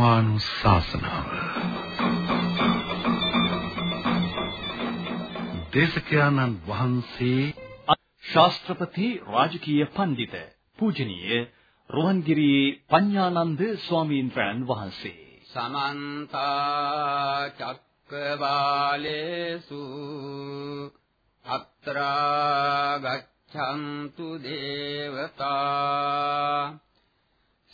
ධර්මානුශාසනාව. දේශකයන්න් වහන්සේ ශාස්ත්‍රපති රාජකීය පඬිත පූජනීය රුවන්ගිරියේ පඤ්ඤානන්ද ස්වාමීන් වහන්සේ. සමන්ත චක්කවාලේසු අත්‍රා ගච්ඡන්තු දේවතා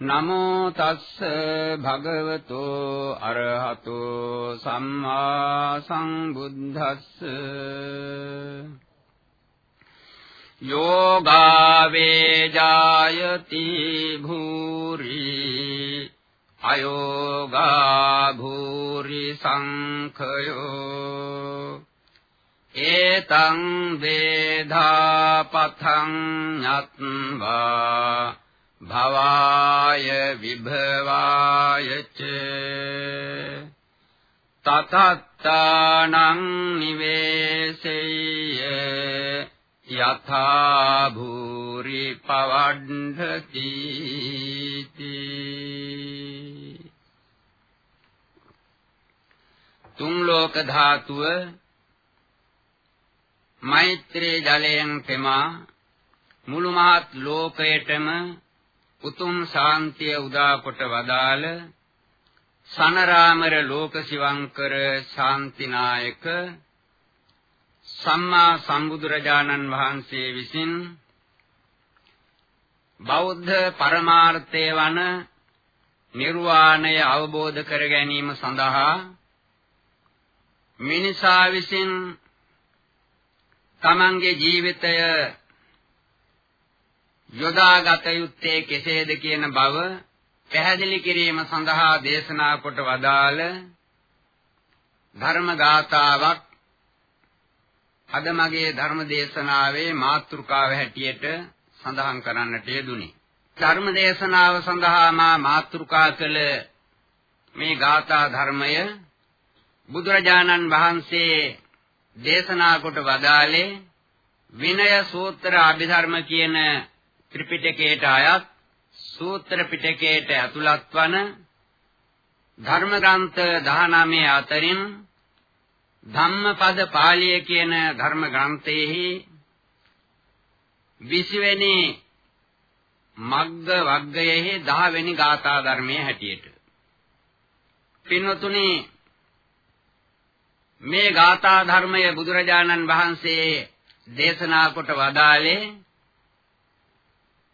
නමෝ තස්ස භගවතෝ අරහතෝ සම්මා සම්බුද්දස්ස යෝගාවේ ජායති භූරි අයෝගා භූරි සංඛයෝ ඒතං වේධාපතං ඤත්වා භවාය විභවාය ච තතත්තානං නිවේසෙය්‍ය යථා භූරි පවණ්ඨති තුන් ලෝක ධාතුව මෛත්‍රී ජලයෙන් තෙමා මුළු මහත් ලෝකයටම උතුම් ශාන්තිය උදා කොට වදාළ සනරාමර ලෝක සිවංකර ශාන්තිනායක සම්මා සම්බුදුරජාණන් වහන්සේ විසින් බෞද්ධ පරමාර්ථය වන නිර්වාණය අවබෝධ කර ගැනීම සඳහා මිනිසා විසින් තමන්ගේ ජීවිතය යොදාගත යුත්තේ කෙසේද කියන බව පැහැදිලි කිරීම සඳහා දේශනා කොට වදාළ ධර්ම ගාථාවක් අද මගේ ධර්ම දේශනාවේ මාතෘකාව හැටියට සඳහන් කරන්නට යෙදුනේ. ධර්ම දේශනාව සඳහා මා මාතෘකා කළ මේ ගාථා ධර්මය බුදුරජාණන් වහන්සේ දේශනා කොට වදාළේ විනය සූත්‍ර අභිධර්ම කියන ත්‍රිපිටකයට අයත් සූත්‍ර පිටකයට ඇතුළත් වන ධර්ම ග්‍රන්ථ 19 අතරින් ධම්මපද පාළිය කියන ධර්ම ග්‍රන්ථයේහි 20 වෙනි මග්ග වග්ගයෙහි 10 වෙනි ගාථා ධර්මයේ හැටියට. පින්වතුනි මේ ගාථා ධර්මය බුදුරජාණන් වහන්සේ දේශනා කොට වදාළේ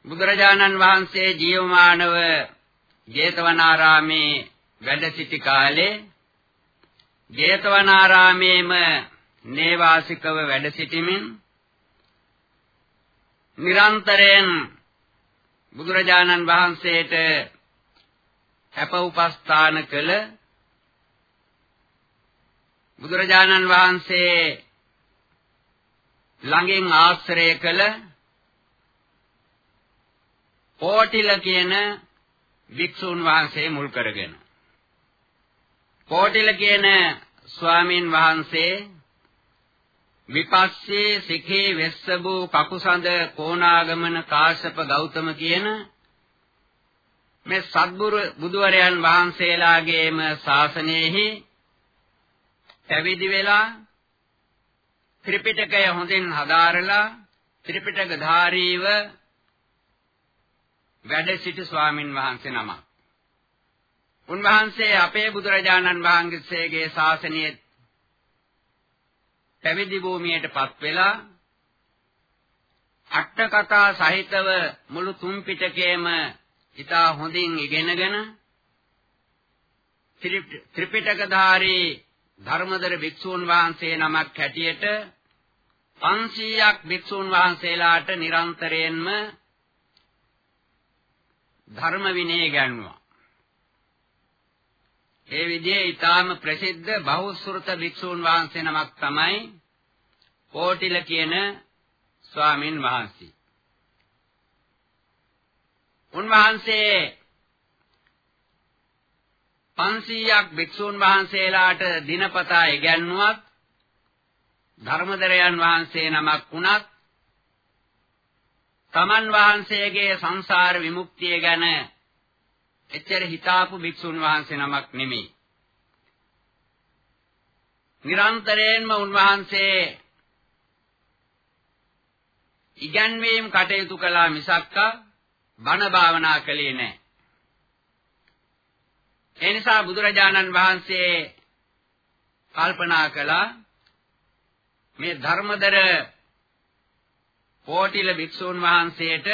බුදුරජාණන් වහන්සේ ජීවමානව ජේතවනාරාමේ වැඩ සිටි කාලේ ජේතවනාරාමේම නේවාසිකව වැඩ සිටිමින් නිරන්තරයෙන් බුදුරජාණන් වහන්සේට අප උපස්ථාන කළ බුදුරජාණන් වහන්සේ ළඟින් ආශ්‍රය කළ පෝටිල කියන වික්ෂුන් වහන්සේ මුල් කරගෙන. කෝටිල කියන ස්වාමින් වහන්සේ විපස්සී සිඛේ වෙස්සබු කකුසඳ කොණාගමන කාශ්‍යප ගෞතම කියන මේ සත්බුරු බුදුවරයන් වහන්සේලාගේම ශාසනයෙහි පැවිදි වෙලා ත්‍රිපිටකය හොඳින් හදාරලා ත්‍රිපිටක ධාරීව වැඩ සිටි ස්වාමින් වහන්සේ නමක්. උන්වහන්සේ අපේ බුදුරජාණන් වහන්සේගේ ශාසනයේ පැවිදි භූමියටපත් වෙලා අට කතා සහිතව මුළු තුන් පිටකයේම ඉතා හොඳින් ඉගෙනගෙන ත්‍රිපිටකධාරී ධර්මදර භික්ෂූන් වහන්සේ නමක් හැටියට 500ක් භික්ෂූන් වහන්සේලාට නිරන්තරයෙන්ම ධර්ම විනය ගන්නවා. ඒ විදිහේ ඊටාම ප්‍රසිද්ධ බහුශෘත භික්ෂූන් වහන්සේ නමක් තමයි කෝටිල කියන ස්වාමින් වහන්සේ. උන්වහන්සේ 500ක් භික්ෂූන් වහන්සේලාට දිනපතා ඉගැන්නුවත් ධර්මදරයන් වහන්සේ නමක් වුණත් තමන් වහන්සේගේ සංසාර විමුක්තිය ගැන එච්චර හිතාපු භික්ෂුන් වහන්සේ නමක් නෙමෙයි. නිරන්තරයෙන්ම උන්වහන්සේ ඉගැන්වීම් කටයුතු කළා මිසක්කා බණ භාවනා කළේ නැහැ. ඒ නිසා බුදුරජාණන් වහන්සේ කල්පනා කළා මේ ධර්මදර කෝටිල භික්ෂූන් වහන්සේට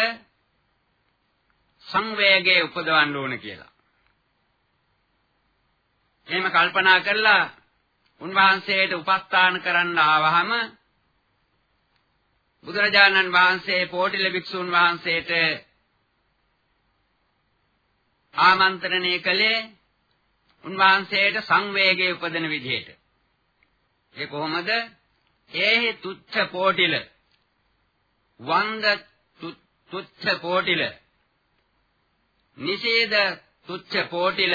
සංවේගයේ උපදවන්න ඕන කියලා. එහෙම කල්පනා කළා උන්වහන්සේට උපස්ථාන කරන්න ආවහම බුදුරජාණන් වහන්සේ පෝටිල භික්ෂූන් වහන්සේට ආමන්ත්‍රණය කළේ උන්වහන්සේට සංවේගයේ උපදින විදිහට. ඒ කොහොමද? ඒහි තුච්ඡ පෝටිල වන්ද තුච්ඡ පෝටිල නිෂේධ තුච්ඡ පෝටිල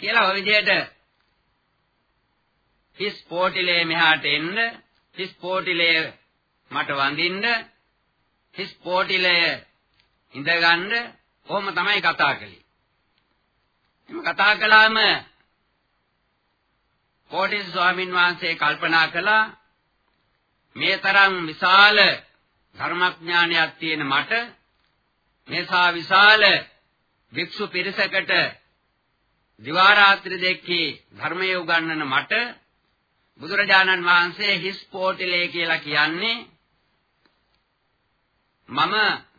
කියලා ඔය විදිහට හිස් පෝටිලේ මෙහාට එන්න හිස් පෝටිලේ මට වඳින්න හිස් පෝටිලේ ඉඳගන්න කොහොම තමයි කතා කළේ. එහම කතා කළාම කෝටිස් ස්වාමින් වහන්සේ කල්පනා කළා මේ තරම් විශාල ධර්මඥානයක් තියෙන මට මේසා විශාල වික්ෂු පිරිසකට දිවා රාත්‍රී දෙකේ ධර්මයේ උගන්වන මට බුදුරජාණන් වහන්සේ හිස් පෝටිලේ කියලා කියන්නේ මම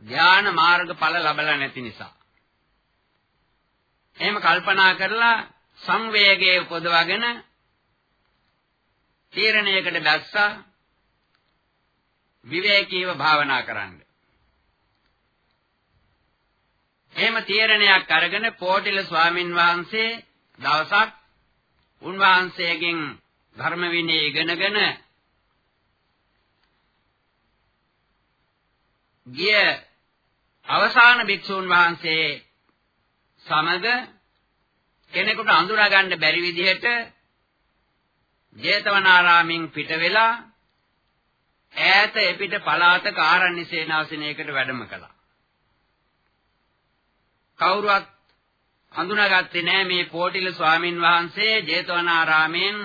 ධානා මාර්ගඵල ලැබලා නැති නිසා. එහෙම කල්පනා කරලා සංවේගයේ උපදවගෙන තීරණයකට දැස්සා විවේකීව භාවනා කරන්න. එහෙම තීරණයක් අරගෙන පෝටිල ස්වාමින් වහන්සේ දවසක් උන්වහන්සේගෙන් ධර්ම විනය ඉගෙනගෙන ගිය අවසාන භික්ෂූන් වහන්සේ සමග කෙනෙකුට අඳුරගන්න බැරි විදිහට ජේතවනාරාමෙන් පිට වෙලා ඈත එපිට පලාතක ආරණ්‍ය සේනාසනයකට වැඩම කළා. කවුරුවත් හඳුනාගත්තේ නෑ මේ පෝටිල ස්වාමින් වහන්සේ ජේතවනාරාමයෙන්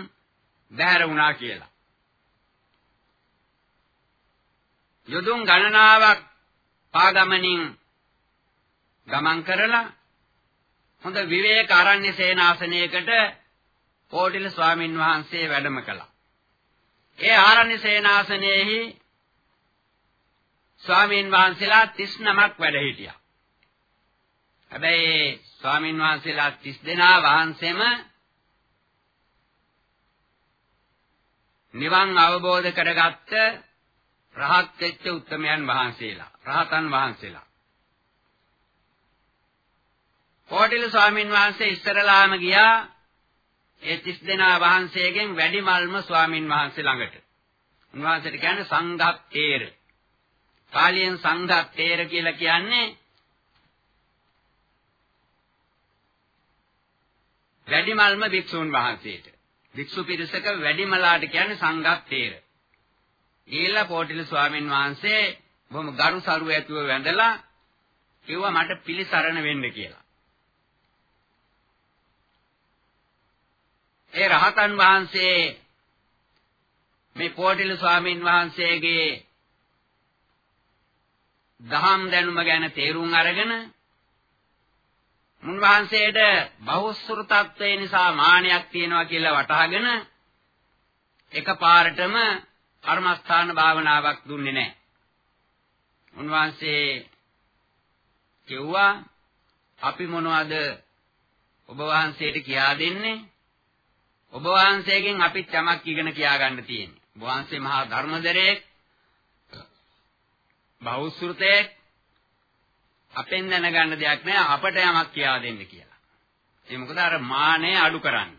බැහැර වුණා කියලා. යොදුන් ගණනාවක් පාගමනින් ගමන් කරලා හොඳ විවේක ආරණ්‍ය සේනාසනයකට කෝටිල ස්වාමින් වහන්සේ වැඩම කළා. ඒ ආරණ්‍ය සේනාසනයේහි ස්වාමින් වහන්සේලා 39ක් වැඩ හිටියා. හැබැයි ස්වාමින් වහන්සේලා 30 දෙනා වහන්සේම නිවන් අවබෝධ කරගත්ත රහත් වෙච්ච උත්තමයන් වහන්සේලා රහතන් වහන්සේලා කෝටිල ස්වාමින් වහන්සේ ඉස්සරලාම ගියා ඒ 30 දෙනා වහන්සේගෙන් වැඩිමල්ම ස්වාමින් වහන්සේ ළඟට. උන්වහන්සේට කියන්නේ සංඝත්තේර. පාලියෙන් සංඝත්තේර කියලා කියන්නේ වැඩිමල්ම භික්ෂුන් වහන්සේට. භික්ෂු පිරිසක වැඩිමලාට කියන්නේ සංඝත්තේර. ගිහිල්ලා පොටිල ස්වාමින් වහන්සේ බොහොම ගරු සරු ඇතුව වැඳලා කිව්වා මට පිළිසරණ වෙන්න කියලා. ඒ රහතන් වහන්සේ මේ පොටිල ස්වාමින් වහන්සේගේ දහම් දැනුම ගැන තේරුම් අරගෙන මුන්වහන්සේට බහුශ්‍රතත්වය නිසා මානයක් තියෙනවා කියලා වටහාගෙන එකපාරටම කර්මස්ථාන භාවනාවක් දුන්නේ නැහැ. උන්වහන්සේ කිව්වා අපි මොනවද ඔබ වහන්සේට කියා දෙන්නේ? ඔබ වහන්සේගෙන් අපිත් යමක් ඉගෙන කියා ගන්න තියෙන්නේ. ඔබ වහන්සේ මහා ධර්මදරයෙක් බෞද්ධෘතයෙක් අපෙන් දැනගන්න දෙයක් නෑ අපට යමක් කියා දෙන්න කියලා. ඒ මොකද අර මානය අඩු කරන්න.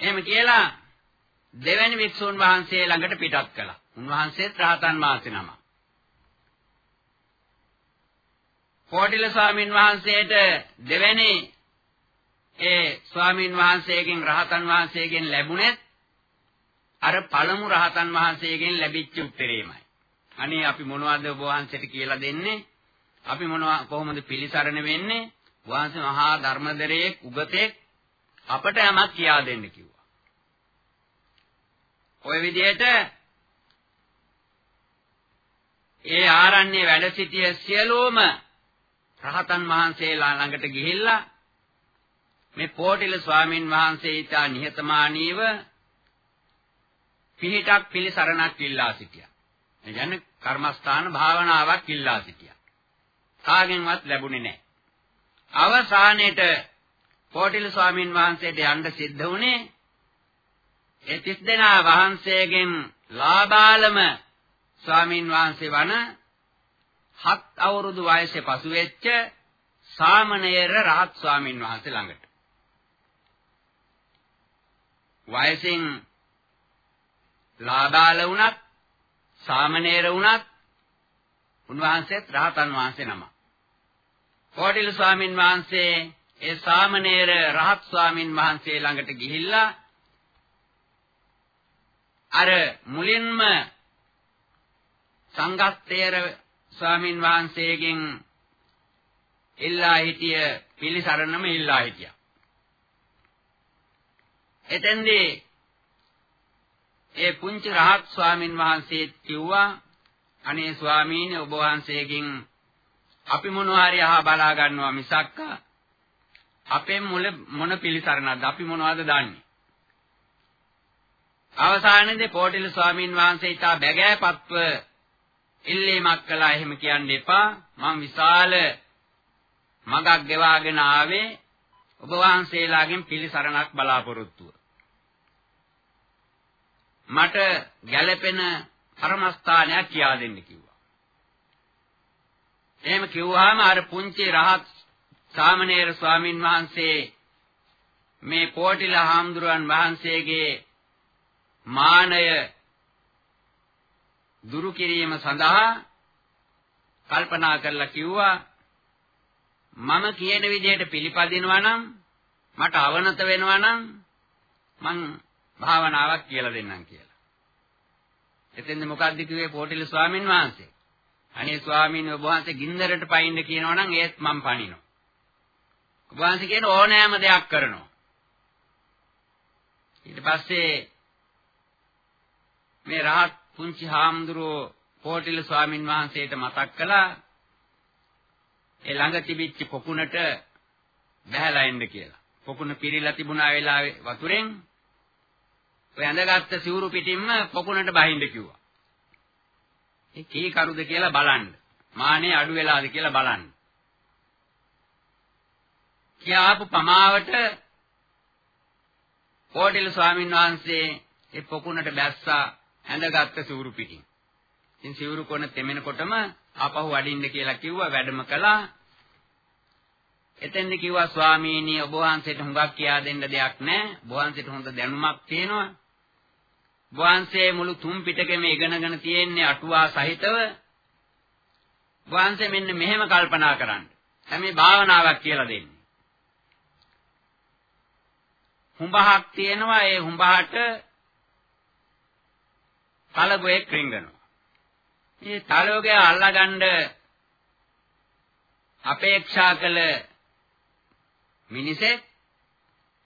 එහෙම කියලා දෙවැනි වික්ෂුන් වහන්සේ ළඟට පිටත් කළා. උන්වහන්සේත් රහතන් වහන්සේ නම. කෝටිල ස්වාමින් වහන්සේට දෙවැනි ඒ ස්වාමින් වහන්සේගෙන් රහතන් වහන්සේගෙන් ලැබුණෙත් අර පළමු රහතන් වහන්සේගෙන් ලැබිච්ච උත්තරේමයි. අනේ අපි මොනවද ඔබ වහන්සේට කියලා දෙන්නේ? අපි මොනවා කොහොමද පිළිසරණ වෙන්නේ? වහන්සේ මහා ධර්මදරයේ උගතෙක් අපට යමක් කියා දෙන්න කිව්වා. ওই විදිහට ඒ ආරණ්‍ය වැඩ සිටිය සියලුම රහතන් වහන්සේලා ළඟට ගිහිල්ලා මේ පොටිල ස්වාමින් වහන්සේ ඊට නිහතමානීව පිහිටක් පිළිසරණක් ඉල්ලා සිටියා. ඒ කියන්නේ කර්මස්ථාන භාවනාවක් ඉල්ලා සිටියා. කාගෙන්වත් ලැබුණේ නැහැ. අවසානයේට පොටිල ස්වාමින් වහන්සේට යන්න සිද්ධ වුණේ ඒ 30 දෙනා වහන්සේගෙන් ලාබාලම ස්වාමින් වහන්සේ වන හත් අවුරුදු වයසේ පසු වෙච්ච සාමණේර රහත් ස්වාමින් වහන්සේ ළඟට වයසින් ලාබාල වුණත් සාමණේර වුණත් උන්වහන්සේත් රහතන් වහන්සේ නම. කෝටිල ස්වාමින් වහන්සේ ඒ සාමණේර රහත් ස්වාමින් වහන්සේ ළඟට ගිහිල්ලා අර මුලින්ම සංඝස්තේර ස්වාමින් වහන්සේගෙන් ඉල්ලා හිටිය පිළිසරණම ඉල්ලා හිටියා. එතෙන්දී ඒ පුංචි රහත් ස්වාමින් වහන්සේ කිව්වා අනේ ස්වාමීනි ඔබ වහන්සේගෙන් අපි මොනවා හරි අහා බලා ගන්නවා මිසක් අපේ මුල මොන පිළිසරණක්ද? අපි මොනවද දන්නේ? අවසානයේදී පොටිල ස්වාමින් වහන්සේ ඊට බැගෑපත්ව ඉල්ලීමක් කළා. එහෙම කියන්න එපා. මම විශාල මගක් ගෙවාගෙන ආවේ ඔබ වහන්සේලාගෙන් පිළිසරණක් බලාපොරොත්තුව. මට ගැළපෙන කර්මස්ථානයක් කියා දෙන්න කිව්වා. එහෙම කිව්වහම අර පුංචි රහත් සාමණේර ස්වාමින් වහන්සේ මේ පොටිල හාමුදුරන් වහන්සේගේ මානය දුරු කිරීම සඳහා කල්පනා කරලා කිව්වා මම කියන විදිහට පිළිපදිනවා නම් මට අවනත වෙනවා නම් මං භාවනාවක් කියලා දෙන්නම් කියලා. එතෙන්ද මොකක්ද කිව්වේ පොටිල ස්වාමින් වහන්සේ? අනේ ස්වාමීන් වහන්සේ ගින්දරට පයින්න කියනවා නම් ඒත් මම පනිනවා. ඔබ වහන්සේ කියන ඕනෑම දෙයක් කරනවා. ඊට පස්සේ මේ රහත් පුංචි හාමුදුරුවෝ පොටිල ස්වාමින් වහන්සේට මතක් කළා ඒ ළඟ තිබිච්ච පොකුණට බහැලා එන්න කියලා. පොකුණ පිරීලා තිබුණා වෙලාවේ වතුරෙන් ඔය ඇඳගත්ත සිවුරු පිටින්ම පොකුණට බහින්න කිව්වා. ඒ කී කරුද කියලා බලන්න. මානේ අඩු වෙලාද කියලා බලන්න. කියාපු පමාවට කෝටිල ස්වාමීන් වහන්සේ ඒ පොකුණට බැස්සා ඇඳගත්ත සිවුරු පිටින්. ඉතින් සිවුරු කොන තෙමෙනකොටම ආපහු වඩින්න කියලා කිව්වා වැඩම කළා. එතෙන්ද කිව්වා ස්වාමීනි ඔබ වහන්සේට හුඟක් කියා දෙන්න දෙයක් නැහැ. ඔබ වහන්සේට හොඳ දැනුමක් තියෙනවා. වහන්සේ මුළු තුන් පිටකෙම ඉගෙනගෙන තියෙන්නේ අටුවා සහිතව වහන්සේ මෙන්න මෙහෙම කල්පනා කරන්න. හැම භාවනාවක් කියලා දෙන්නේ. හුඹහක් තියෙනවා ඒ හුඹහට තලගොයෙක් රිංගනවා. මේ තලගොය අල්ලගන්න අපේක්ෂා කළ මිනිසෙක්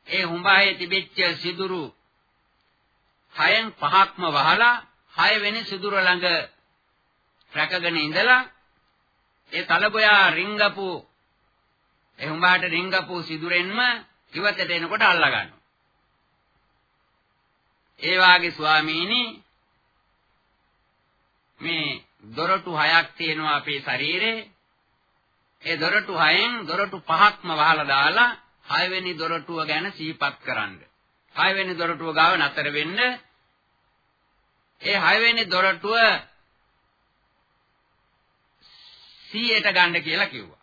ඒ හුඹහේ තිබිච්ච සිදුරු හයෙන් පහක්ම වහලා හය වෙනි සිදුර ළඟ රැකගෙන ඉඳලා ඒ තලගොයා රිංගපු ඒ හුඹාට රිංගපු සිදුරෙන්ම ඉවතට එනකොට අල්ලා ගන්නවා. ඒ වාගේ ස්වාමීනි මේ දොරටු හයක් තියෙනවා අපේ ශරීරේ. ඒ දොරටු හයෙන් දොරටු පහක්ම වහලා දාලා හයවෙනි දොරටුව ගැන සිහිපත් කරන්න. හයවෙනි දොරටුව ගාව නතර වෙන්න. ඒ හයවෙනි දොරටුව 100ට ගන්න කියලා කිව්වා.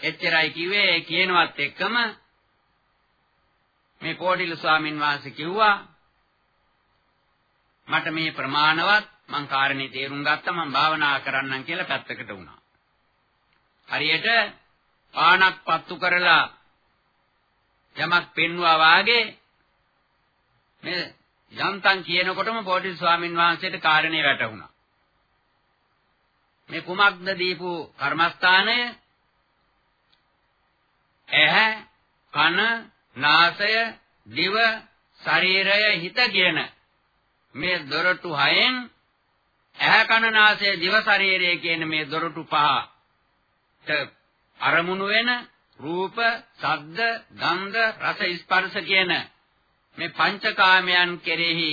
එච්චරයි කිව්වේ කියනවත් එක්කම මේ කෝටිල ස්වාමින් වහන්සේ කිව්වා මට මේ ප්‍රමාණවත් මං කාරණේ තේරුම් ගත්තා මං භාවනා කරන්නම් කියලා පැත්තකට වුණා. හරියට පානක් පත්තු කරලා යමක් පෙන්වුවා වාගේ මේ යන්තම් කියනකොටම පොඩි ස්වාමින් වහන්සේට කාරණේ වැටහුණා. මේ කුමක්ද දීපු කර්මස්ථානය? ඇහැ, කන, නාසය, දිව, ශරීරය, හිත කියන මේ දොරටු හයෙන් ඇහැ කන නාසය දිව ශරීරය කියන මේ දොරටු පහට අරමුණු වෙන රූප, ශබ්ද, ගන්ධ, රස, ස්පර්ශ කියන මේ පංචකාමයන් කෙරෙහි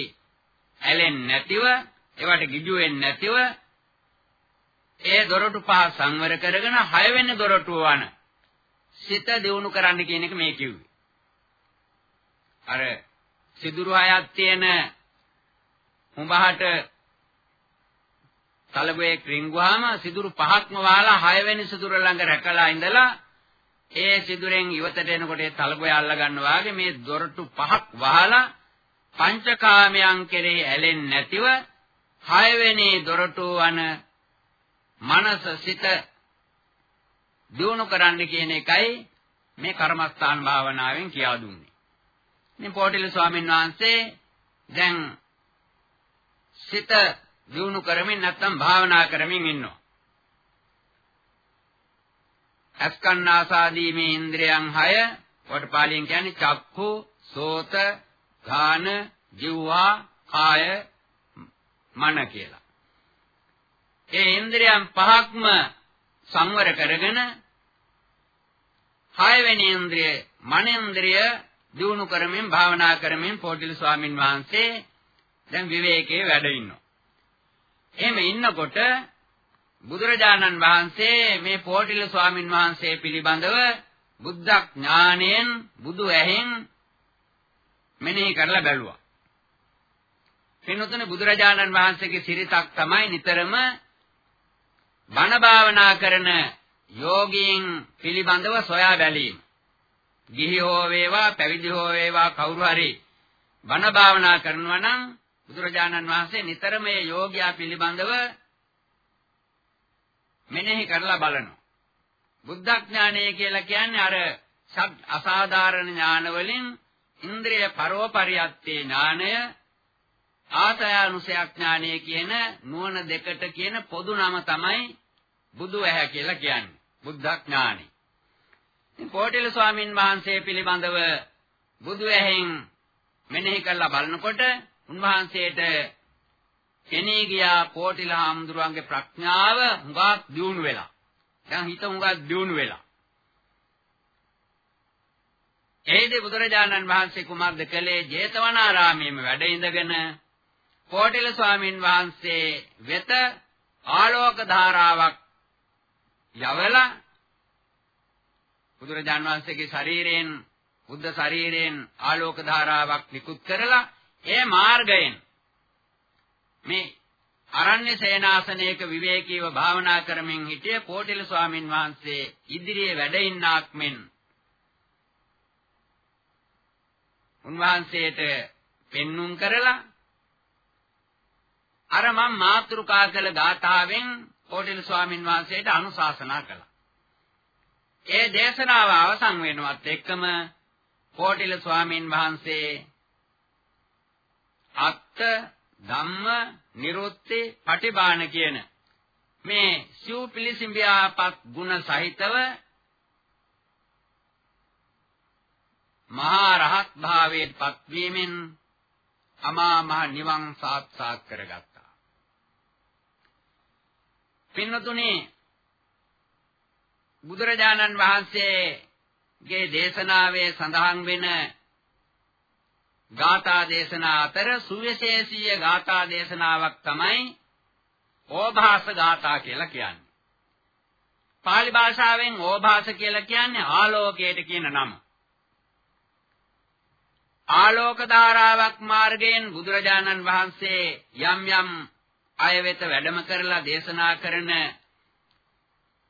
ඇලෙන්නේ නැතිව, ඒවට ගිජු වෙන්නේ නැතිව ඒ දොරටු පහ සංවර කරගෙන හයවෙනි දොරටුව වන සිත දියුණු කරන්න කියන එක මේ කිව්වේ. අර සිදුරු හයක් තියෙන හුඹහට තලබේ ක්‍රින්ගුවාම සිදුරු පහක්ම වහලා හයවෙනි සිදුර ළඟ රැකලා ඉඳලා ඒ සිදුරෙන් ඉවතට එනකොට ඒ තලබය අල්ල ගන්නවා වගේ මේ දොරටු පහක් වහලා පංචකාමයන් කෙරෙහි ඇලෙන්නේ නැතිව හයවෙනි දොරටු වන මනස සිත දියුණු කරන්න කියන එකයි මේ කර්මස්ථාන භාවනාවෙන් කියා දුන්නේ. මේ පොටිල ස්වාමීන් වහන්සේ දැන් සිත දියුණු කරමින් නැත්නම් භාවනා කරමින් ඉන්නවා. අස්කන්නාසාදී මේ ඉන්ද්‍රයන් 6 කොට පාලියෙන් කියන්නේ චක්ඛු, සෝත, ගාන, ජීවා, කාය, මන කියලා. ඒ ඉන්ද්‍රියන් පහක්ම සංවර කරගෙන හයවෙනි ඉන්ද්‍රිය මනේන්ද්‍රිය දිනු කරමින් භාවනා කරමින් පොටිල ස්වාමින් වහන්සේ දැන් විවේකයේ වැඩ ඉන්නවා. එහෙම ඉන්නකොට බුදුරජාණන් වහන්සේ මේ පොටිල ස්වාමින් වහන්සේ පිළිබඳව බුද්ධ ඥාණයෙන් බුදු ඇහෙන් මෙනෙහි කරලා බැලුවා. පින්වතුනි බුදුරජාණන් වහන්සේගේ සිරිතක් තමයි නිතරම බණ භාවනා කරන යෝගීන් පිළිබඳව සොයා බැලීම. ගිහි හෝ වේවා පැවිදි හෝ වේවා කවුරු හරි බණ භාවනා කරනවා නම් බුදුරජාණන් වහන්සේ නිතර මේ යෝගියා පිළිබඳව මෙනෙහි කරලා බලනවා. බුද්ධඥානය කියලා කියන්නේ අර අසාධාරණ ඥාන වලින් ඉන්ද්‍රිය පරෝපරියත්තේ ඥානය ආසයානුසය ඥානය කියන නුවණ දෙකට කියන පොදු නම තමයි බුදු ඇහැ කියලා කියන්නේ. බුද්ධඥානි. ඉතින් පොටිල ස්වාමින් වහන්සේ පිළිබඳව බුදු ඇහෙන් මෙනෙහි කරලා බලනකොට උන්වහන්සේට කෙනී ගියා පොටිල හාමුදුරුවන්ගේ ප්‍රඥාව හුඟක් දියුණු වෙලා. දැන් හිත හුඟක් දියුණු වෙලා. ඒදී බුදුරජාණන් වහන්සේ කුමක්ද කළේ? ජේතවනාරාමයේම වැඩ ඉඳගෙන කෝටිල ස්වාමින් වහන්සේ වෙත ආලෝක ධාරාවක් යවලා බුදුරජාන් වහන්සේගේ ශරීරයෙන් බුද්ධ ශරීරයෙන් ආලෝක ධාරාවක් නිකුත් කරලා ඒ මාර්ගයෙන් මේ අරණ්‍ය සේනාසනයක විවේකීව භාවනා කරමින් හිටිය කෝටිල ස්වාමින් වහන්සේ ඉදිරියේ වැඩ ඉන්නාක් මෙන් උන්වහන්සේට පෙන්눔 කරලා අර මම මාතෘකා කළ ගාථාවෙන් කෝටිල ස්වාමින් වහන්සේට අනුශාසනා කළා. ඒ දේශනාව අවසන් වෙනවත් එක්කම කෝටිල ස්වාමින් වහන්සේ අත්ත ධම්ම නිරුත්ති පටිබාන කියන මේ සිව් පිළිසිඹියාපත් ගුණ සහිතව මහා රහත් භාවයට පත්වීමෙන් අමා මහ නිවන් සාක්ෂාත් කරගත්තා. පින්නතුනේ බුදුරජාණන් වහන්සේගේ දේශනාවේ සඳහන් වෙන ගාථා දේශනා අතර සුවිශේෂීය ගාථා දේශනාවක් තමයි ඕභාස ගාථා කියලා කියන්නේ. පාලි භාෂාවෙන් ඕභාස කියලා කියන්නේ ආලෝකයට කියන නම. ආලෝක ධාරාවක් මාර්ගයෙන් බුදුරජාණන් වහන්සේ යම් යම් අය වෙත වැඩම කරලා දේශනා කරන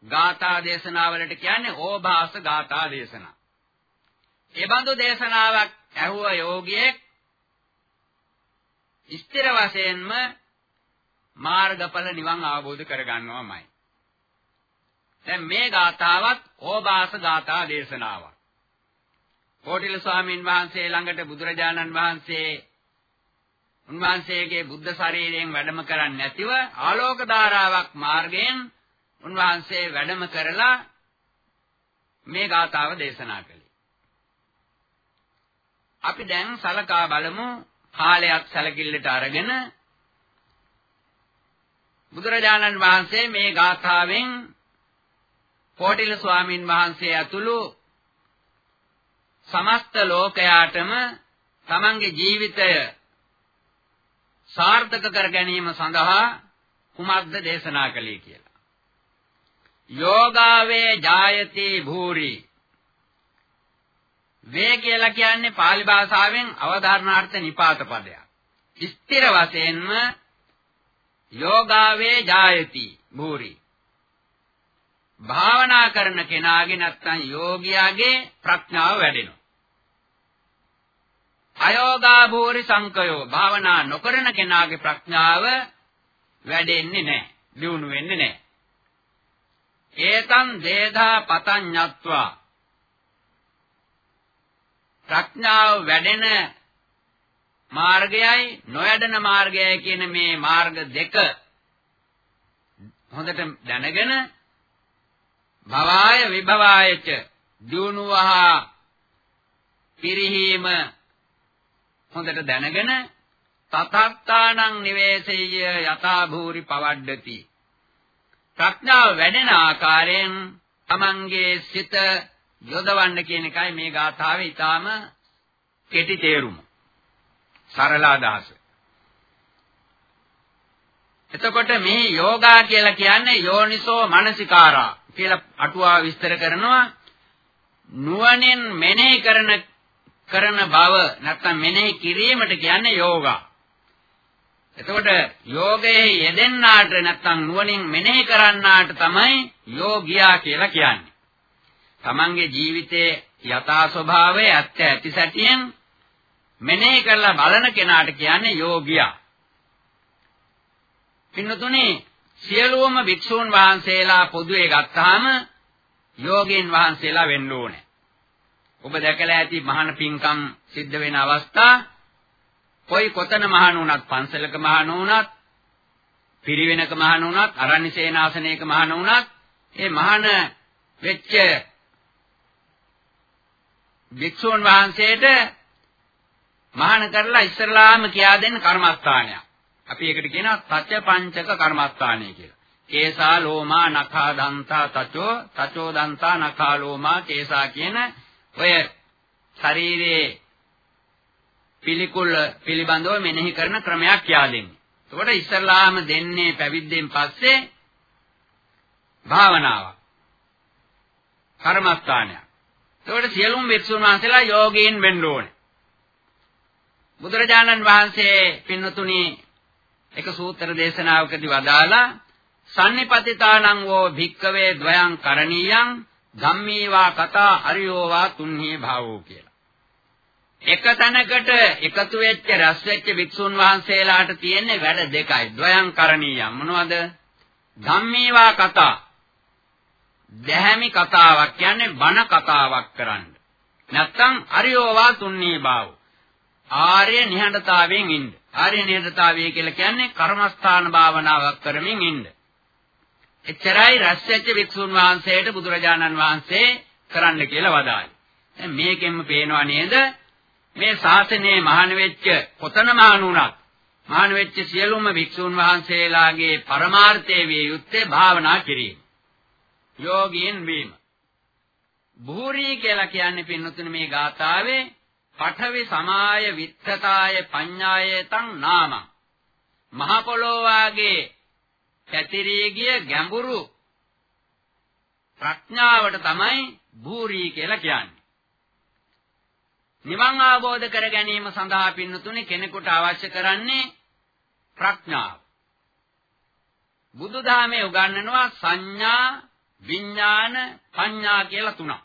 ගාථා දේශනාවලට කියන්නේ ඕභාස ගාථා දේශනා. ඒ බඳු දේශනාවක් ඇහුව යෝගියෙක් ස්ථිර වශයෙන්ම මාර්ගඵල නිවන් අවබෝධ කරගන්නවාමයි. දැන් මේ ගාථාවත් ඕභාස ගාථා දේශනාවක්. කෝටිල ස්වාමීන් වහන්සේ ළඟට බුදුරජාණන් වහන්සේ උන්වහන්සේගේ බුද්ධ ශරීරයෙන් වැඩම කරන්නේ නැතිව ආලෝක ධාරාවක් මාර්ගයෙන් උන්වහන්සේ වැඩම කරලා මේ ගාථාව දේශනා කළේ. අපි දැන් සලකා බලමු කාලයක් සැලකිල්ලට අරගෙන බුදුරජාණන් වහන්සේ මේ ගාථාවෙන් කෝටිල ස්වාමින් වහන්සේ ඇතුළු සමස්ත ලෝකයාටම තමන්ගේ ජීවිතය සාර්ථක කර ගැනීම සඳහා කුමක්ද දේශනා කළේ කියලා. යෝගාවේ ජායති භූරි වේ කියලා කියන්නේ pāli භාෂාවෙන් අවධාරණාර්ථ නිපාත පදයක්. ස්ථිර වශයෙන්ම යෝගාවේ ජායති භූරි භාවනා කරන කෙනාගේ නැත්තම් යෝගියාගේ ප්‍රඥාව වැඩෙනවා. අයෝගා භූරි සංකයෝ භාවනා නොකරන කෙනාගේ ප්‍රඥාව වැඩෙන්නේ නැහැ. දියුණු වෙන්නේ නැහැ. ඒතං දේධා පතඤ්ඤත්වා ප්‍රඥාව වැඩෙන මාර්ගයයි නොවැඩෙන මාර්ගයයි කියන මේ මාර්ග දෙක හොඳට දැනගෙන භවාය විභවායච දියුණුවහා පිරිහීම හොඳට දැනගෙන තතත්තානං නිවේසෙය යථා භූරි පවඩ්ඩති. ප්‍රඥාව වැඩෙන ආකාරයෙන් තමන්ගේ සිත යොදවන්න කියන එකයි මේ ගාථාවේ ඊටාම කෙටි තේරුම සරල අදහස එතකොට මේ යෝගා කියලා කියන්නේ යෝනිසෝ මනසිකාරා කියලා අටුවා විස්තර කරනවා නුවණින් මෙනෙහි කරන කරන බව නැත්නම් මෙනෙහි කිරීමට කියන්නේ යෝගා. එතකොට යෝගයේ යෙදෙන්නාට නැත්නම් නුවණින් මෙනෙහි කරන්නාට තමයි යෝගියා කියලා කියන්නේ. තමන්ගේ ජීවිතයේ යථා ස්වභාවය ඇත්ත ඇති සැටියෙන් මෙනෙහි කරලා බලන කෙනාට කියන්නේ යෝගියා. පින්නතුනේ සියලුම භික්ෂූන් වහන්සේලා පොදුවේ ගත්තාම යෝගීන් වහන්සේලා වෙන්න ඕනේ. ඔබ දැකලා ඇති මහාන පින්කම් සිද්ධ වෙන අවස්ථා කොයි කොතන මහාන වුණත් පන්සලක මහාන වුණත් පිරිවෙනක මහාන වුණත් අරණ්‍ය සේනාසනයක මහාන වුණත් ඒ මහාන වෙච්ච භික්ෂූන් වහන්සේට මහාන කරලා ඉස්සරලාම කියා දෙන්න කර්මස්ථානයක්. අපි ඒකට කියනවා තච පංචක කර්මස්ථානය කියලා. කේසා ලෝමා නඛා දන්තා තචෝ තචෝ දන්තා නඛා ලෝමා කේසා කියන ඔය ශරීරයේ පිළිකුල් පිළිබඳව මෙනෙහි කරන ක්‍රමයක් කියා දෙන්නේ. එතකොට ඉස්සල්ලාම දෙන්නේ පැවිද්දෙන් පස්සේ භාවනාවක්. කර්මස්ථානයක්. එතකොට සියලුම වික්ෂුන් වහන්සේලා යෝගීන් වෙන්න ඕනේ. බුදුරජාණන් වහන්සේ පින්නතුණි එක සූත්‍ර දේශනාවකදී වදාලා සම්නිපතිතානං වෝ භික්කවේ ද්වයං කරණීයං ධම්මේවා කතා අරියෝවා තුන්හි භාවෝ කියලා. එක තැනකට එකතු වෙච්ච රැස් වෙච්ච වික්ෂුන් වහන්සේලාට තියෙන වැඩ දෙකයි. ද්වයං කරණීයං මොනවද? ධම්මේවා කතා. දැහැමි කතාවක් කියන්නේ බණ කතාවක් කරන්න. නැත්තම් අරියෝවා තුන්හි භාවෝ. ආර්ය නිහඬතාවයෙන් ඉන්න. ආර්ය නිහඬතාවය කියලා කියන්නේ කර්මස්ථාන භාවනාවක් කරමින් ඉන්න. එච්චරයි රැස්වෙච්ච වික්ෂුන් වහන්සේට බුදුරජාණන් වහන්සේ කරන්න කියලා වදාළේ. දැන් මේකෙන්ම පේනවා නේද? මේ ශාසනයේ මහාන වෙච්ච කොතන මහාන වුණත් මහාන වෙච්ච සියලුම වික්ෂුන් වහන්සේලාගේ පරමාර්ථය විය යුත්තේ භාවනා කිරීම. යෝගීන් වීම. බුහුරී කියලා කියන්නේ පින්නතුනේ මේ ගාථාවේ පඨවි සමාය විත්තතාය පඤ්ඤායතං නාමං මහ පොළොව වාගේ පැතිරී ගිය ගැඹුරු ප්‍රඥාවට තමයි භූරී කියලා කියන්නේ. නිවන් අවබෝධ කර ගැනීම සඳහා පින්නතුනේ කෙනෙකුට අවශ්‍ය කරන්නේ ප්‍රඥාව. බුදුදහමේ උගන්වනවා සංඥා, විඥාන, පඤ්ඤා කියලා තුනක්.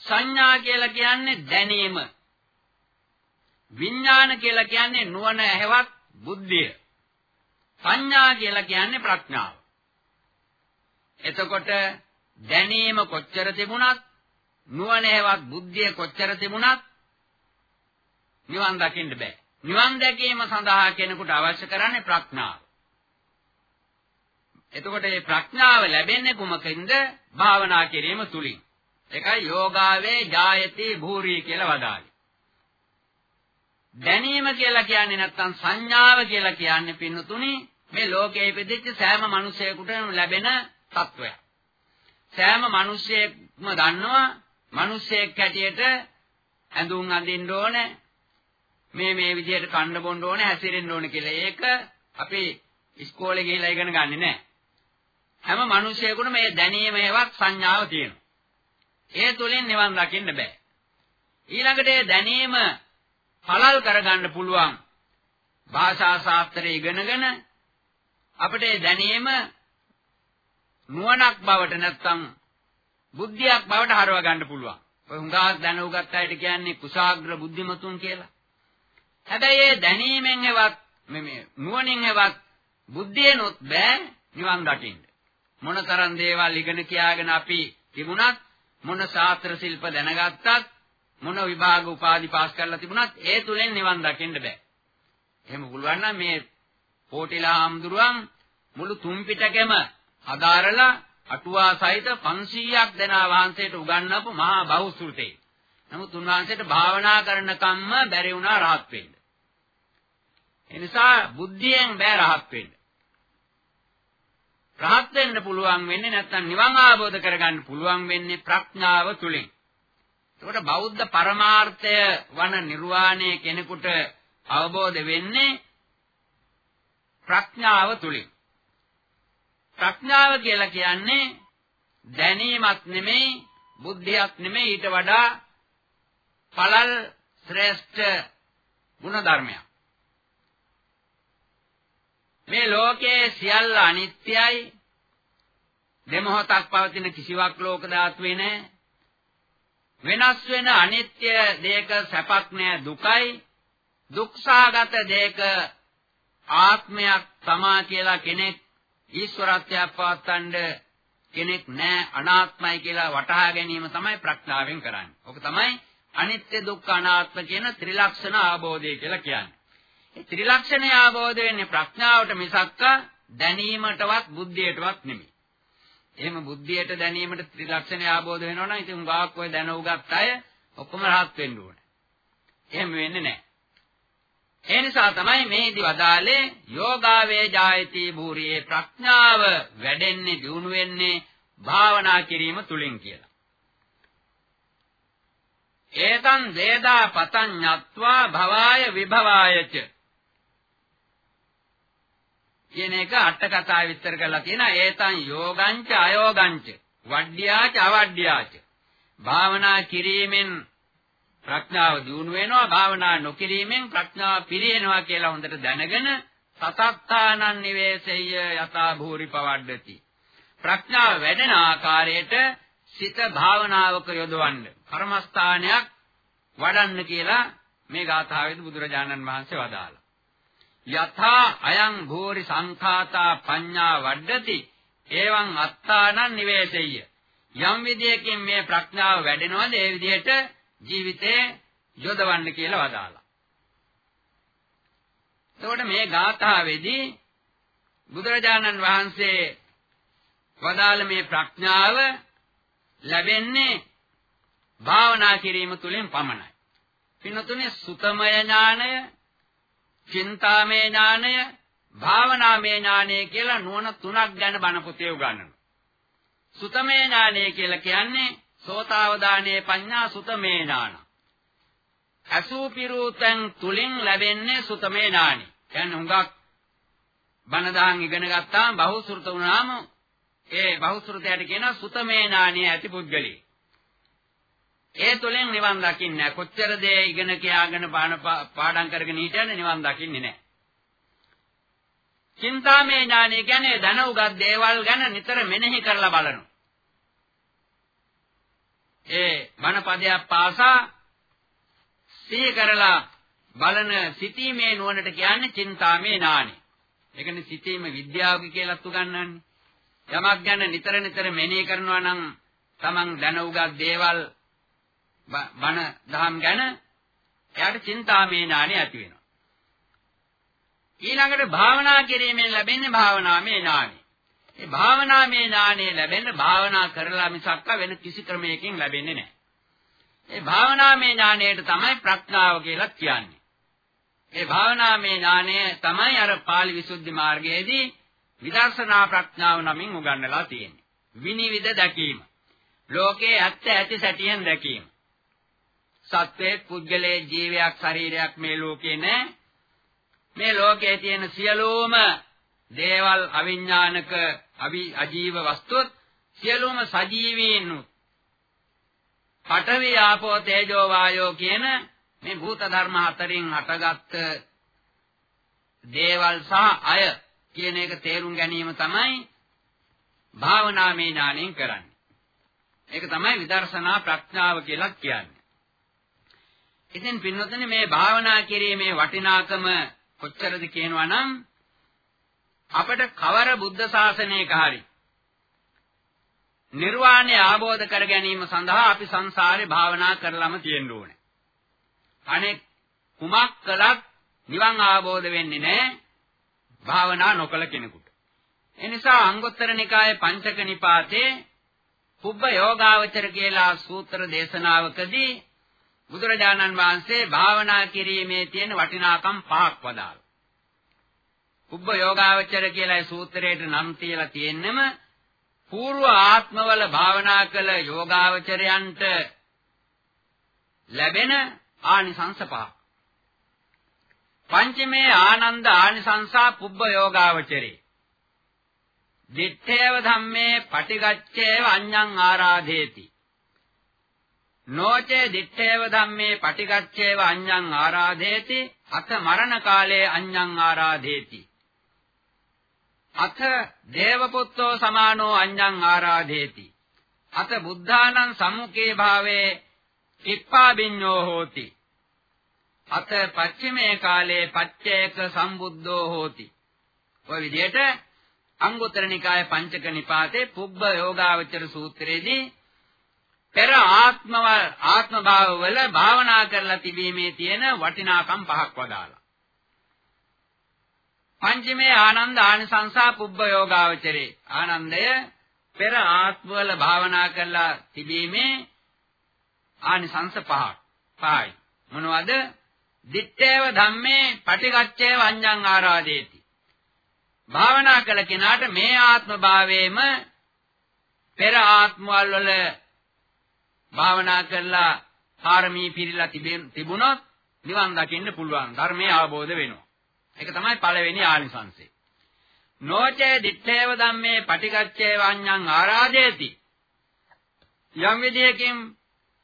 සංඥා කියලා කියන්නේ දැනීම. විඥාන කියලා කියන්නේ නුවණ ඇහෙවත් බුද්ධිය. පඤ්ඤා කියලා කියන්නේ ප්‍රඥාව. එතකොට දැනීම කොච්චර තිබුණත් නුවණේවත් බුද්ධිය කොච්චර තිබුණත් නිවන් දකින්න බෑ. නිවන් දැකීම සඳහා කෙනෙකුට අවශ්‍ය කරන්නේ ප්‍රඥාව. එතකොට මේ ප්‍රඥාව ලැබෙන්නේ කුමකින්ද? භාවනා කිරීම තුලින්. ඒකයි යෝගාවේ ජායති භූරි කියලා වදාළේ. දැනීම කියලා කියන්නේ නැත්නම් සංඥාව කියලා කියන්නේ පින්නතුනි මේ ලෝකයේ ඉපදෙච්ච සෑම මිනිසෙකුටම ලැබෙන తত্ত্বය. සෑම මිනිසෙක්ම දන්නවා මිනිසෙක් හැටියට ඇඳුම් අඳින්න ඕනේ මේ මේ විදිහට කන්න බොන්න ඕනේ හැසිරෙන්න ඕනේ කියලා. ඒක අපි ඉස්කෝලේ ගිහිලා ඉගෙන ගන්නෙ නෑ. හැම මිනිසෙකුටම මේ දැනීම හේවත් සංඥාව තියෙනවා. ඒ තුලින් නිවන් දකින්න බෑ. ඊළඟට ඒ දැනීම පළල් කරගන්න පුළුවන් භාෂා ශාස්ත්‍රය ඉගෙනගෙන අපිට ඒ දැනීම නුවණක් බවට නැත්තම් බුද්ධියක් බවට හරව ගන්න පුළුවන්. ඔය හුඟක් දැනුගත් අයට කියන්නේ කුසాగ්‍ර බුද්ධිමතුන් කියලා. හැබැයි ඒ දැනීමෙන් හෙවත් මේ නුවණින් හෙවත් බුද්ධියනොත් බෑ නිවන් දකින්න. මොනතරම් දේවල් ඉගෙන කියාගෙන අපි තිබුණත් මොන ශාස්ත්‍ර ශිල්ප දැනගත්තත් මොන විභාග උපාධි පාස් කරලා තිබුණත් ඒ තුලින් නිවන් දකින්න බෑ. එහෙම පුළුවන් නම් මේ පෝටිලා හාමුදුරුවන් මුළු තුන් පිටකෙම අදාරලා අටුවා සහිත 500ක් දෙනා වහන්සේට උගන්වපු මහා බහුසෘතේ. නමුත් උන්වහන්සේට භාවනා කරන කම්ම බැරි වුණා rahat වෙන්න. ඒ නිසා බුද්ධියෙන් බෑ rahat වෙන්න. Rahat වෙන්න පුළුවන් වෙන්නේ නැත්නම් නිවන් ආબોධ කරගන්න පුළුවන් වෙන්නේ ප්‍රඥාව තුලින්. ඒකට බෞද්ධ පරමාර්ථය වන නිර්වාණය කෙනෙකුට අවබෝධ වෙන්නේ ප්‍රඥාව තුලින්. ප්‍රඥාව කියලා කියන්නේ දැනීමක් නෙමෙයි බුද්ධියක් නෙමෙයි ඊට වඩා පළල් ශ්‍රේෂ්ඨ ගුණ ධර්මයක්. මේ ලෝකයේ සියල්ල අනිත්‍යයි දෙමොහොතක් පවතින කිසිවක් ලෝක ධාතුවේ නැහැ. වෙනස් වෙන අනිත්‍ය දෙයක සැපක් නැහැ දුකයි දුක්සාගත දෙයක ආත්මයක් තමා කියලා කෙනෙක් ඊශ්වරත්වයක් පවත්තන්න කෙනෙක් නැහැ අනාත්මයි කියලා වටහා ගැනීම තමයි ප්‍රඥාවෙන් කරන්නේ. ඔක තමයි අනිත්‍ය දුක්ඛ අනාත්ම කියන ත්‍රිලක්ෂණ ආબોධය කියලා කියන්නේ. මේ ත්‍රිලක්ෂණය ආબોධ වෙන්නේ ප්‍රඥාවට මිසක්ක දැනීමටවත් බුද්ධියටවත් නෙමෙයි. එහෙම බුද්ධියට දැනීමට ත්‍රිලක්ෂණය ආબોධ වෙනවා නම් ඉතින් උගාක් ඔය දැන උගත් අය ඔක්කොම rahat වෙන්න ඕනේ. එහෙම වෙන්නේ නැහැ. ඒ නිසා තමයි මේදි වදාලේ යෝගාවේ ජායති භූරියේ ප්‍රඥාව වැඩෙන්නේ දියුණු වෙන්නේ භාවනා කිරීම තුලින් කියලා. ඒතං වේදා පතඤ්ඤත්වා භවාය විභවායච කියන එක අට කතා විස්තර කරලා තියෙනවා. ඒතං යෝගංච අයෝගංච. වඩ්ඩ්‍යාච අවඩ්ඩ්‍යාච. භාවනා කිරීමෙන් ප්‍රඥාව දියුණු වෙනවා. භාවනා නොකිරීමෙන් ප්‍රඥාව පිරිනනවා කියලා හොඳට දැනගෙන සතත්තානං නිවේසෙය යතා භූරි පවඩ්ඩති. ප්‍රඥාව වැඩෙන ආකාරයට සිත භාවනාවක යොදවන්න කර්මස්ථානයක් වඩන්න කියලා මේ ගාථාවේදී බුදුරජාණන් වහන්සේ වදාළා. යථා අයං භූරි සංඛාතා පඤ්ඤා වඩ්ඩති එවං අත්තානං නිවේසෙය යම් විදියකින් මේ ප්‍රඥාව වැඩෙනවද ඒ විදියට ජීවිතේ යොදවන්න කියලා වදාලා. එතකොට මේ ගාථාවේදී බුදුරජාණන් වහන්සේ වදාළ මේ ප්‍රඥාව ලැබෙන්නේ භාවනා කිරීම තුළින් පමණයි. පින්නතුනේ සුතමය ඥානය, චින්තාමය ඥානය, භාවනාමය ඥානය කියලා නුවණ තුනක් ගැන බණ පොතේ උගන්වනවා. සුතමය ඥානය කියලා කියන්නේ සෝතාවදානේ පඤ්ඤා සුතමේ ඥාන. අසූපිරූතෙන් තුලින් ලැබෙන්නේ සුතමේ ඥානි. කියන්නේ හුඟක් බණ දහම් ඉගෙන ගත්තාම බහුසෘත වුණාම ඒ බහුසෘතයට කියනවා සුතමේ ඥානිය ඇති පුද්ගලී. ඒ තුලින් නිවන් දකින්නේ කොච්චර දේ ඉගෙන කියාගෙන පාඩම් කරගෙන හිටියද නිවන් දකින්නේ නැහැ. චින්තාමේ ඥානය කියන්නේ දන උගත් දේවල් ගැන නිතර මෙනෙහි කරලා බලනවා. ඒ බණ පදයක් පාසා සිහි කරලා බලන සිටීමේ නුවණට කියන්නේ චින්තාමේ ඥානය. ඒ කියන්නේ සිටීම විද්‍යාවක කියලාත් උගන්වන්නේ. යමක් ගැන නිතර නිතර මෙනෙහි කරනවා නම් තමන් දැන උගත් දේවල් බණ දහම් ගැන එයාට චින්තාමේ ඥානය ඇති වෙනවා. ඊළඟට භාවනා කිරීමෙන් ලැබෙන්නේ භාවනාමේ ඥානය. ඒ භාවනාමේ ඥානය ලැබෙන්න භාවනා කරලා මිසක් වෙන කිසි ක්‍රමයකින් ලැබෙන්නේ නැහැ. ඒ භාවනාමේ ඥානයට තමයි ප්‍රඥාව කියලා කියන්නේ. ඒ භාවනාමේ ඥානය තමයි අර පාලි විසුද්ධි මාර්ගයේදී විදර්ශනා ප්‍රඥාව නමින් උගන්වලා තියෙන්නේ. විනිවිද දැකීම. ලෝකේ ඇත්ත ඇති සැටියෙන් දැකීම. සත්වයේ පුද්ගලයේ ජීවයක් ශරීරයක් මේ ලෝකේ නැහැ. මේ ලෝකයේ තියෙන සියලුම දේවල් අවිඥානික අවි අජීව වස්තුත් සියලුම සජීවීන් පඨවි ආපෝ තේජෝ වායෝ කියන මේ භූත ධර්ම හතරින් හටගත් දේවල් සහ අය කියන එක තේරුම් ගැනීම තමයි භාවනාමය ඥාණයෙන් කරන්නේ. ඒක තමයි විදර්ශනා ප්‍රඥාව කියලා කියන්නේ. ඉතින් පින්වත්නි මේ භාවනා කිරීමේ වටිනාකම කොච්චරද කියනවා නම් අපට කවර බුද්ධ ශාසනයක හරි නිර්වාණය ආબોධ කර ගැනීම සඳහා අපි සංසාරේ භාවනා කරලම තියෙන්න ඕනේ. අනෙක් කුමක් කළත් නිවන් ආબોධ වෙන්නේ නැහැ භාවනා නොකළ කෙනෙකුට. ඒ නිසා අංගුත්තර නිකායේ පංචක නිපාතේ පුබ්බ යෝගාවචර කියලා සූත්‍ර දේශනාවකදී බුදුරජාණන් වහන්සේ භාවනා කිරීමේ තියෙන වටිනාකම් පහක් වදාළා. උබ්බ යෝගාවචර කියලා ඒ සූත්‍රයට නම් තියලා තියෙන්නෙම పూర్ව ආත්මවල භාවනා කළ යෝගාවචරයන්ට ලැබෙන ආනිසංස පහ. පංචමේ ආනන්ද ආනිසංසා පුබ්බ යෝගාවචරේ. දිත්තේව ධම්මේ පටිගච්ඡේව අඤ්ඤං ආරාධේති. නොචේ දිත්තේව ධම්මේ පටිගච්ඡේව අඤ්ඤං ආරාධේති. අත මරණ කාලේ අඤ්ඤං ආරාධේති. අත දේවපුත්තෝ සමානෝ අඤ්ඤං ආරාධේති. අත බුද්ධානං සම්මුඛේ භාවේ ඉප්පාබිඤ්ඤෝ හෝති. අත පච්චිමේ කාලේ පච්චේක සම්බුද්ධෝ හෝති. ඔය විදිහට අංගුත්තර නිකාය පංචක නිපාතේ පුබ්බ යෝගාවචර සූත්‍රයේදී පෙර ආත්මව ආත්ම භාව වල භාවනා කරලා තිබීමේ තියෙන වටිනාකම් පහක් වදාලා. පංචමේ ආනන්ද ආනිසංසා පුබ්බ යෝගාවචරේ ආනන්දය පෙර ආත්මවල භාවනා කරලා තිබීමේ ආනිසංස පහක්. පහයි. මොනවද? දිත්තේව ධම්මේ පටිගච්ඡේව අඤ්ඤං ආරාදේති. භාවනා කළ කෙනාට මේ ආත්ම භාවයේම පෙර ආත්මවල වල භාවනා කරලා පාරමී පිරීලා තිබුණොත් නිවන් දකින්න පුළුවන් ධර්මයේ අවබෝධ වෙනවා. ඒක තමයි පළවෙනි ආනිසංසය. නොචේ දිත්තේව ධම්මේ පටිගච්ඡේ වඤ්ඤං ආරාදේති. යම් විදියකින්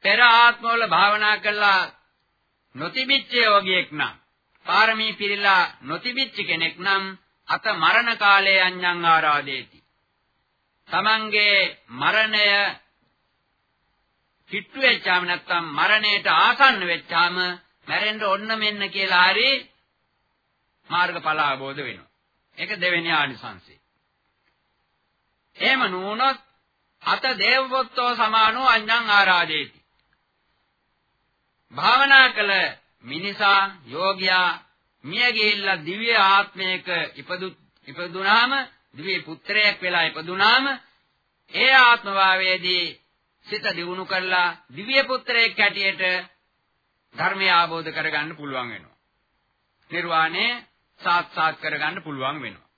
පෙර ආත්මවල භාවනා කළා නොතිබිච්ච යෝගියෙක් නම් පාරමී පිරීලා නොතිබිච්ච කෙනෙක් නම් අත මරණ කාලයේ අඤ්ඤං ආරාදේති. තමන්ගේ මරණය කිට්ටු වෙච්චාම නැත්තම් මරණයට ආසන්න වෙච්චාම මැරෙන්න ඔන්න මෙන්න කියලා හරි මාර්ගඵල අවබෝධ වෙනවා. ඒක දෙවෙනි ආනිසංසය. එහෙම නුනොත් අත දේවවොත්තෝ සමානෝ අඤ්ඤං ආරාදේති. භාවනා කළ මිනිසා යෝගියා මිය ගිහිල්ලා දිව්‍ය ආත්මයක ඉපදු ඉපදුනාම දිව්‍ය පුත්‍රයෙක් වෙලා ඉපදුනාම ඒ ආත්ම භාවයේදී සිත දියුණු කරලා දිව්‍ය පුත්‍රයෙක් හැටියට ධර්මය ආબોධ කරගන්න පුළුවන් වෙනවා. නිර්වාණය සාක්ෂාත් කරගන්න පුළුවන් වෙනවා.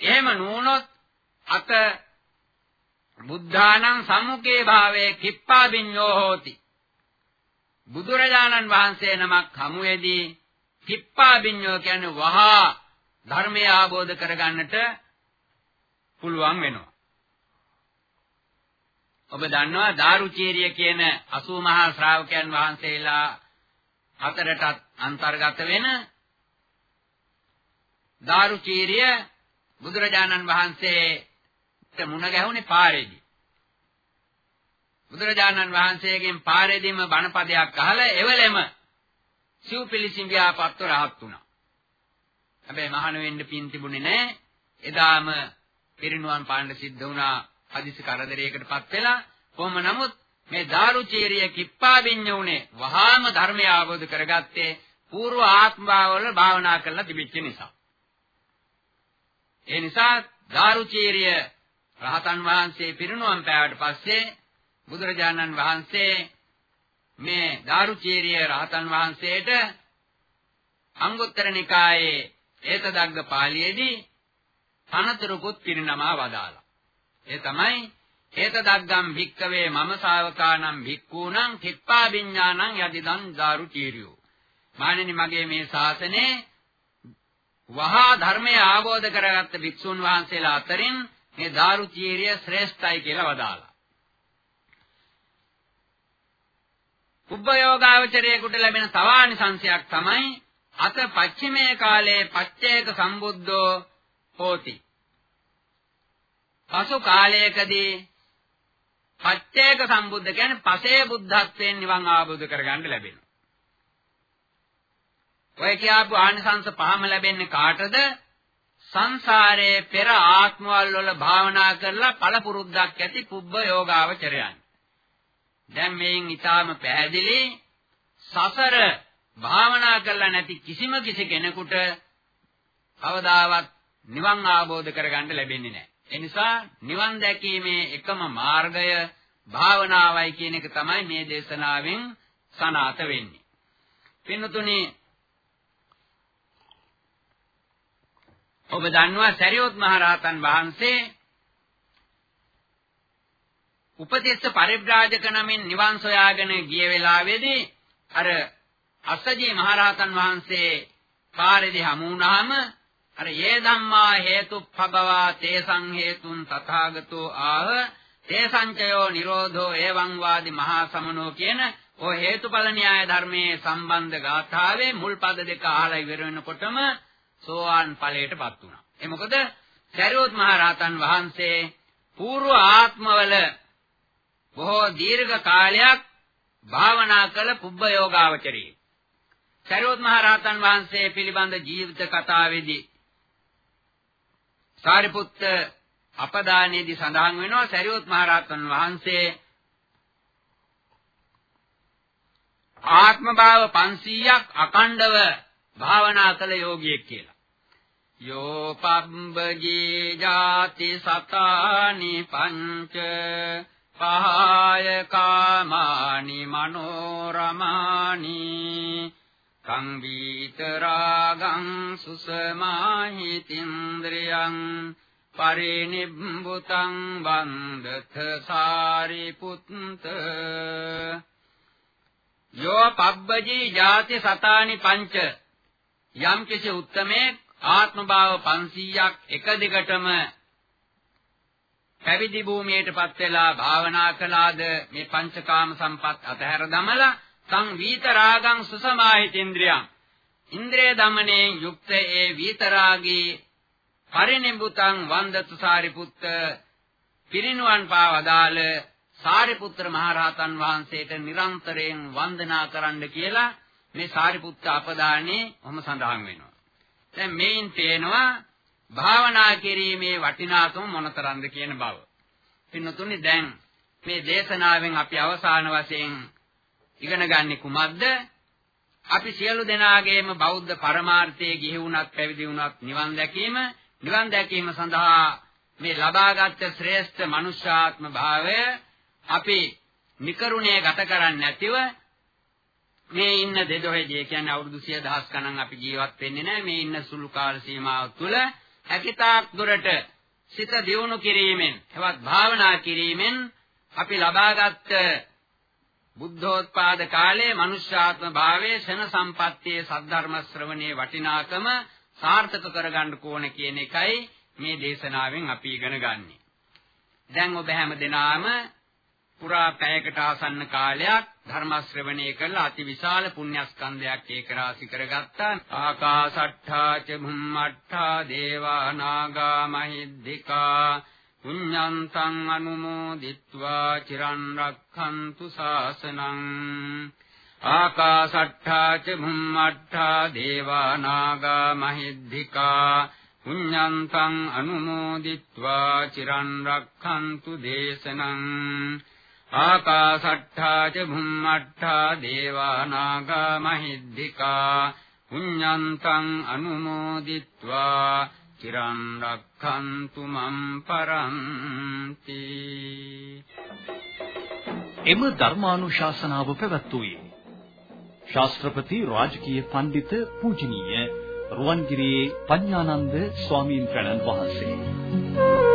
එහෙම නුනොත් අත බුද්ධානං සම්මුඛේ භාවේ කිප්පාබිඤ්ඤෝ හෝති. බුදුරජාණන් වහන්සේ නමක් හමුවේදී කිප්පාබිඤ්ඤෝ කියන්නේ වහා ධර්මය ආબોධ කරගන්නට පුළුවන් වෙනවා. ඔබ දන්නවා දාරුචීරිය කියන 80 මහා ශ්‍රාවකයන් වහන්සේලා හතරටත් අන්තර්ගත වෙන දාරුචීරිය බුදුරජාණන් වහන්සේට මුණ ගැහුනේ පාරේදී. බුදුරජාණන් වහන්සේගෙන් පාරේදීම බණපදයක් අහලා එවලෙම සිව්පිලිසිඹියාපත්ව රහත් වුණා. හැබැයි මහාන වෙන්න පින් තිබුණේ නැහැ. එදාම පිරිනුවන් පාන්න සිද්ධ වුණා හදිසි කරදරයකටපත් වෙලා. කොහොම නමුත් මේ දාරුචීරිය කිප්පාවිඤ්ඤ උනේ වහාම ධර්මය අවබෝධ කරගත්තේ పూర్ව ආත්මභාවවල භාවනා කරලා තිබිච්ච නිසා. ඒ නිසා දාරුචීරිය රහතන් වහන්සේ පිරිනුවම් පෑවට පස්සේ බුදුරජාණන් වහන්සේ මේ දාරුචීරිය රහතන් වහන්සේට අංගුත්තර නිකායේ ඒතදග්ග පාළියේදී තනතුරුකුත් පිරිනමා වදාලා. ඒ තමයි ඒතදග්ගම් භික්කවේ මම ශාවකානම් භික්ඛූනම් කිප්පා විඥානං යදිදං දාරුචීරියෝ. මානෙනි මගේ මේ ශාසනේ වහා ධර්මය ආબોධ කරගත්ත භික්ෂුන් වහන්සේලා අතරින් මේ දාරුචීරිය ශ්‍රේෂ්ඨයි කියලා වදාලා. උබ්බයෝගාවචරයේකට ලැබෙන තවානිසංශයක් තමයි අත පච්චිමේ කාලේ පච්චේක සම්බුද්ධෝ හෝති. පසු කාලයකදී පච්චේක සම්බුද්ධ කියන්නේ පසේ බුද්ධත්වයෙන් නිවන් ආબોධ කරගන්න ලැබෙනවා. ඔය කියපු ආනිසංස පහම ලැබෙන්නේ කාටද? සංසාරයේ පෙර ආත්මවල වල භාවනා කරලා පළපුරුද්දක් ඇති පුබ්බ යෝගාවචරයන්. දැන් මේන් ඊටාම පැහැදිලි සසර භාවනා කරලා නැති කිසිම කිසි කෙනෙකුට කවදාවත් නිවන් ආબોධ කරගන්න ලැබෙන්නේ නැහැ. ඒ නිසා නිවන් දැකීමේ එකම මාර්ගය භාවනාවයි කියන එක තමයි මේ දේශනාවෙන් සනාත වෙන්නේ. පින්නතුනි ඔබ දන්නවා සරියොත් මහ රහතන් වහන්සේ උපතිස්ස පරිබ්‍රාජක නමින් නිවන් සොයාගෙන ගිය වෙලාවේදී අර අස්සජී මහරහතන් වහන්සේ පාරේදී හමු වුණාම අර යේ ධම්මා හේතුඵබවා තේසං හේතුන් තථාගතෝ ආහ තේසංචයෝ නිරෝධෝ එවං වාදි මහා සමනෝ කියන ඔය හේතුඵල න්‍යාය ධර්මයේ සම්බන්ධ ගාථාවේ මුල් පද දෙක අහලා ඉවර වෙනකොටම සෝවාන් ඵලයටපත් වුණා. ඒ මොකද සරියොත් මහ රහතන් වහන්සේ పూర్ව ආත්මවල බොහෝ දීර්ඝ කාලයක් භාවනා කළ පුබ්බ යෝගාවචරී. සරියොත් මහ රහතන් වහන්සේ පිළිබඳ ජීවිත කතාවේදී සාරිපුත්ත අපදානයේදී සඳහන් වෙනවා සරියොත් මහ රහතන් වහන්සේ ආත්ම භාව 500ක් අකණ්ඩව භාවනා කළ යෝගියෙක් කියලා. යෝ පබ්බජී ජාති සතානි පංච පහය කාමානි මනෝරමානි සංවීත රාගං සුසමාහිතින්ද්‍රියං පරිනිබ්බුතං වන්දත සාරිපුත්ත යෝ පබ්බජී ජාති සතානි පංච යම් කිසි උත්තමේ ආත්ම භාව 500ක් එක දිගටම පැවිදි භූමියටපත් වෙලා භාවනා කළාද මේ පංචකාම සම්පත් අතහැර දමලා සංවීත රාගං සුසමාහිතේන්ද්‍රියං ඉන්ද්‍රිය දමනේ යුක්ත ඒ විතරාගී පරිනිබුතං වන්දතු සාරිපුත්ත පිරිනුවන් පාවදාල සාරිපුත්‍ර මහරහතන් වහන්සේට නිරන්තරයෙන් වන්දනා කරන්න කියලා මේ සාරිපුත්ත අපදානේ ඔහම සඳහන් වෙනවා. දැන් මේන් පේනවා භාවනා කිරීමේ වටිනාකම මොනතරම්ද කියන බව. පින්නතුනි දැන් මේ දේශනාවෙන් අපි අවසාන වශයෙන් ඉගෙන ගන්නේ කුමක්ද? අපි සියලු දෙනාගේම බෞද්ධ පරමාර්ථයේ ගිහි වුණත් පැවිදි වුණත් නිවන් දැකීම නිවන් දැකීම සඳහා මේ ලබාගත් ශ්‍රේෂ්ඨ මනුෂ්‍යාත්ම භාවය අපි නිකරුණේ ගත කරන්නේ නැතිව මේ ඉන්න දෙදොහේදී කියන්නේ අවුරුදු 10000 ගණන් අපි ජීවත් වෙන්නේ නැහැ මේ ඉන්න සුළු කාල සීමාව තුළ හැකිතාක් දුරට සිත දියුණු කිරීමෙන් එවත් භාවනා කිරීමෙන් අපි ලබාගත් බුද්ධෝත්පාද කාලයේ මනුෂ්‍යාත්ම භාවයේ ශන සම්පත්තියේ සද්ධර්ම ශ්‍රවණයේ වටිනාකම සාර්ථක කරගන්න ඕන කියන එකයි මේ දේශනාවෙන් අපි ඉගෙන ගන්නෙ. දැන් ඔබ හැම දිනාම පුරා පැයකට ආසන්න කාලයක් ධර්ම ශ්‍රවණය කළා අතිවිශාල පුණ්‍යස්කන්ධයක් ඒක රාශි කරගත්තා ආකාසට්ඨා ච භුම්මට්ඨා දේවා නාග මහිද්దికා පුඤ්ඤන්තං අනුමෝදිත්වා චිරන් රක්ඛන්තු සාසනං ආකාශට්ඨා ච භුම්මට්ඨා දේවා නාග මහිද්దికා පුඤ්ඤන්තං අනුමෝදිත්වා චිරන් රක්ඛන්තු දේශනං ආකාශට්ඨා ච භුම්මට්ඨා දේවා නාග මහිද්దికා පුඤ්ඤන්තං අනුමෝදිත්වා චිරන් රක්ඛන්තු මම් පරන්ති එම ධර්මානුශාසනාව පැවැත්වුවේ ශාස්ත්‍රපති රාජකීය පඬිත පූජනීය රුවන්ගිරියේ පඤ්ඤානන්ද ස්වාමීන් වහන්සේ.